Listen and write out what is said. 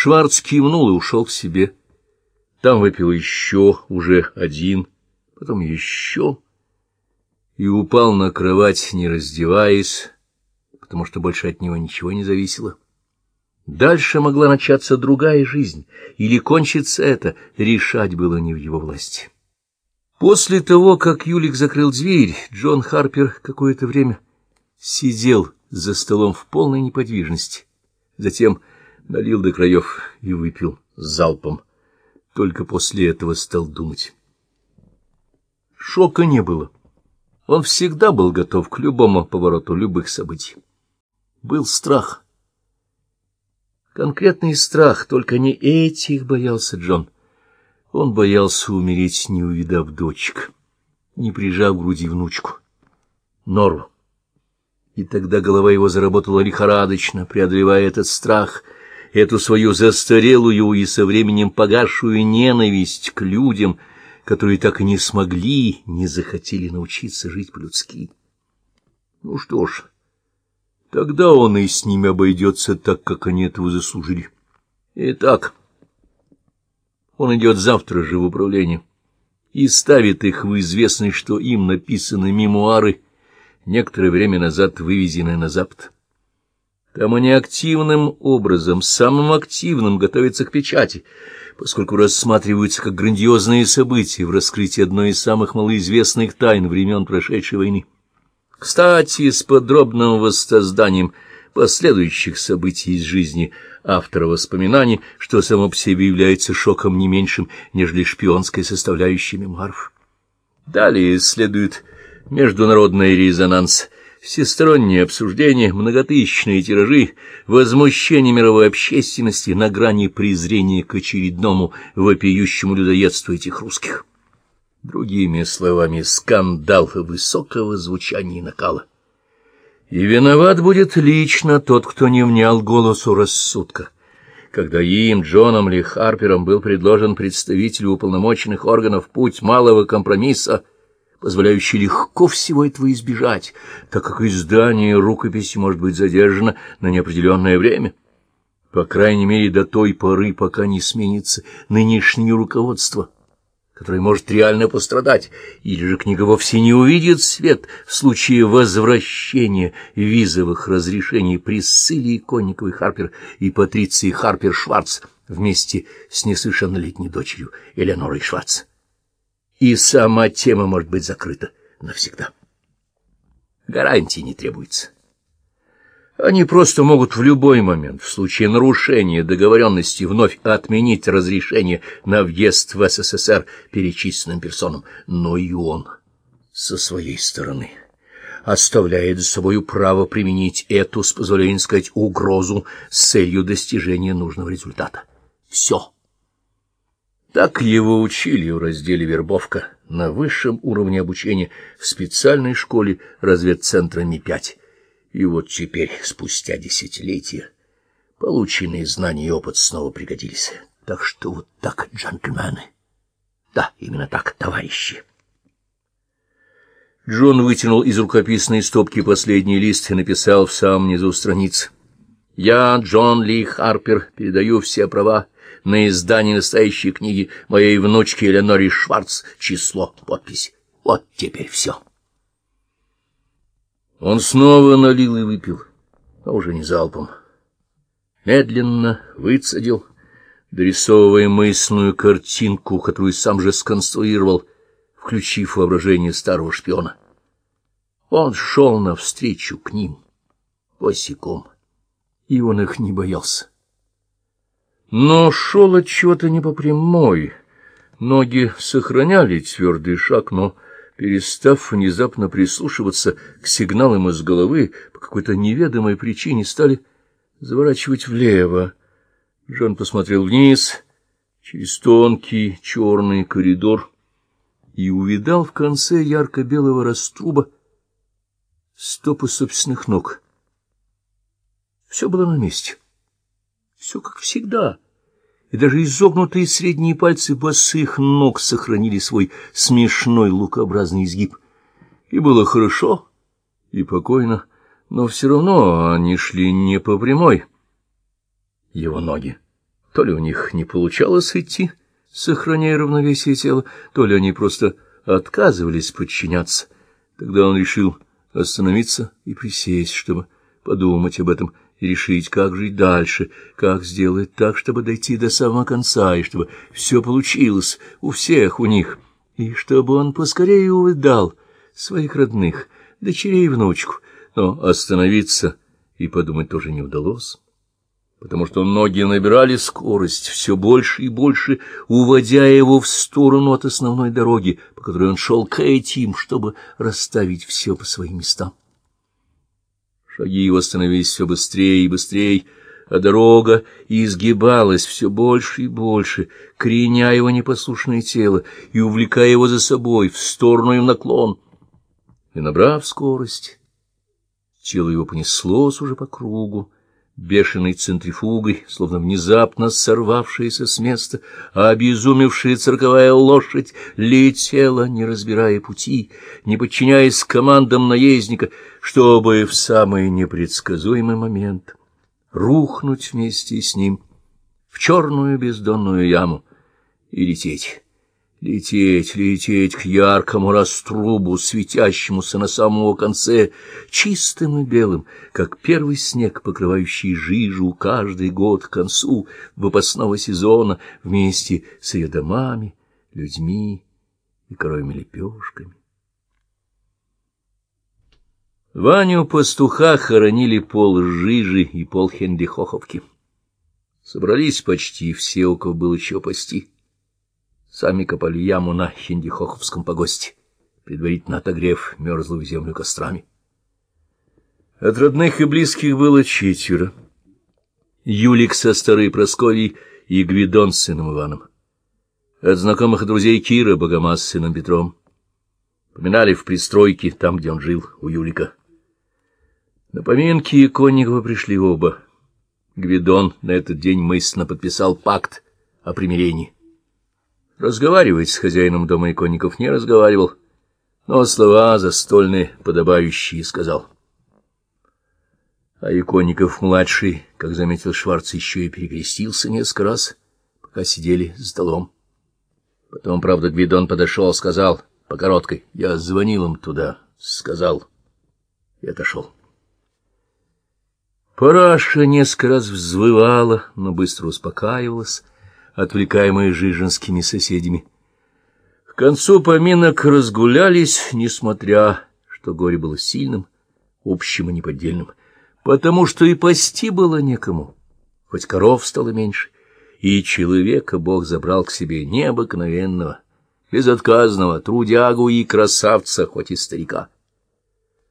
Шварц кивнул и ушел к себе. Там выпил еще, уже один, потом еще, и упал на кровать, не раздеваясь, потому что больше от него ничего не зависело. Дальше могла начаться другая жизнь, или кончиться это, решать было не в его власти. После того, как Юлик закрыл дверь, Джон Харпер какое-то время сидел за столом в полной неподвижности. Затем налил до краев и выпил залпом. Только после этого стал думать. Шока не было. Он всегда был готов к любому повороту любых событий. Был страх. Конкретный страх, только не этих боялся Джон. Он боялся умереть, не увидав дочек, не прижав к груди внучку. Нору. И тогда голова его заработала лихорадочно, преодолевая этот страх, эту свою застарелую и со временем погасшую ненависть к людям, которые так и не смогли, не захотели научиться жить по-людски. Ну что ж, тогда он и с ними обойдется так, как они этого заслужили. Итак, он идет завтра же в управление и ставит их в известность, что им написаны мемуары, некоторое время назад вывезенные на Запад. Там они активным образом, самым активным готовятся к печати — поскольку рассматриваются как грандиозные события в раскрытии одной из самых малоизвестных тайн времен прошедшей войны. Кстати, с подробным воссозданием последующих событий из жизни автора воспоминаний, что само по себе является шоком не меньшим, нежели шпионская составляющая мемуаров. Далее следует международный резонанс – всестороннее обсуждение, многотысячные тиражи, возмущение мировой общественности на грани презрения к очередному вопиющему людоедству этих русских. Другими словами, скандал высокого звучания и накала. И виноват будет лично тот, кто не внял голосу рассудка. Когда им, Джоном Ли Харпером, был предложен представителю уполномоченных органов путь малого компромисса, позволяющий легко всего этого избежать, так как издание рукописи может быть задержано на неопределенное время, по крайней мере до той поры, пока не сменится нынешнее руководство, которое может реально пострадать, или же книга вовсе не увидит свет в случае возвращения визовых разрешений Присциллии Конниковой Харпер и Патриции Харпер-Шварц вместе с несовершеннолетней дочерью Элеонорой Шварц и сама тема может быть закрыта навсегда. Гарантии не требуется. Они просто могут в любой момент, в случае нарушения договоренности, вновь отменить разрешение на въезд в СССР перечисленным персонам. Но и он, со своей стороны, оставляет за собой право применить эту, с позволения сказать, угрозу с целью достижения нужного результата. Все. Так его учили в разделе «Вербовка» на высшем уровне обучения в специальной школе разведцентра Ми-5. И вот теперь, спустя десятилетия, полученные знания и опыт снова пригодились. Так что вот так, джентльмены. Да, именно так, товарищи. Джон вытянул из рукописной стопки последний лист и написал в самом низу страницы. «Я, Джон Ли Харпер, передаю все права на издание настоящей книги моей внучки Эленори Шварц число, подпись. Вот теперь все. Он снова налил и выпил, а уже не залпом. Медленно выцедил, дорисовывая мысленную картинку, которую сам же сконструировал, включив воображение старого шпиона. Он шел навстречу к ним, босиком, и он их не боялся. Но шел от чего-то не по прямой. Ноги сохраняли твердый шаг, но, перестав внезапно прислушиваться к сигналам из головы, по какой-то неведомой причине стали заворачивать влево. Жан посмотрел вниз, через тонкий черный коридор, и увидал в конце ярко-белого раструба стопы собственных ног. Все было на месте. Все как всегда. И даже изогнутые средние пальцы босых ног сохранили свой смешной лукообразный изгиб. И было хорошо, и покойно, но все равно они шли не по прямой. Его ноги. То ли у них не получалось идти, сохраняя равновесие тела, то ли они просто отказывались подчиняться. Тогда он решил остановиться и присесть, чтобы подумать об этом и решить, как жить дальше, как сделать так, чтобы дойти до самого конца, и чтобы все получилось у всех у них, и чтобы он поскорее увидал своих родных, дочерей и внучку, но остановиться и подумать тоже не удалось потому что ноги набирали скорость все больше и больше, уводя его в сторону от основной дороги, по которой он шел к этим, чтобы расставить все по своим местам. Шаги его становились все быстрее и быстрее, а дорога изгибалась все больше и больше, креня его непослушное тело и увлекая его за собой в сторону и в наклон. И, набрав скорость, тело его понеслось уже по кругу, бешеной центрифугой, словно внезапно сорвавшаяся с места, а обезумевшая цирковая лошадь летела, не разбирая пути, не подчиняясь командам наездника, чтобы в самый непредсказуемый момент рухнуть вместе с ним в черную бездонную яму и лететь. Лететь, лететь к яркому раструбу, светящемуся на самом конце, чистым и белым, как первый снег, покрывающий жижу каждый год к концу выпасного сезона, вместе с ее домами, людьми и коровьими лепешками. Ваню пастуха хоронили пол жижи и пол хендихоховки. Собрались почти все, у кого было еще пасти. Сами копали яму на Хиндихоховском погосте, предварительно отогрев мерзлую землю кострами. От родных и близких было четверо. Юлик со старой Прасковьей и Гвидон с сыном Иваном. От знакомых друзей Кира Богомаз с сыном Петром. Поминали в пристройке, там, где он жил, у Юлика. На поминки Иконникова пришли оба. Гвидон на этот день мысленно подписал пакт о примирении. Разговаривать с хозяином дома иконников не разговаривал, но слова застольные, подобающие, сказал. А иконников-младший, как заметил Шварц, еще и перекрестился несколько раз, пока сидели за столом. Потом, правда, Гвидон подошел, сказал по короткой, я звонил им туда, сказал, и отошел. Параша несколько раз взвывала, но быстро успокаивалась, отвлекаемые жиженскими соседями. К концу поминок разгулялись, несмотря, что горе было сильным, общим и неподдельным, потому что и пасти было некому, хоть коров стало меньше, и человека Бог забрал к себе необыкновенного, безотказного, трудягу и красавца, хоть и старика.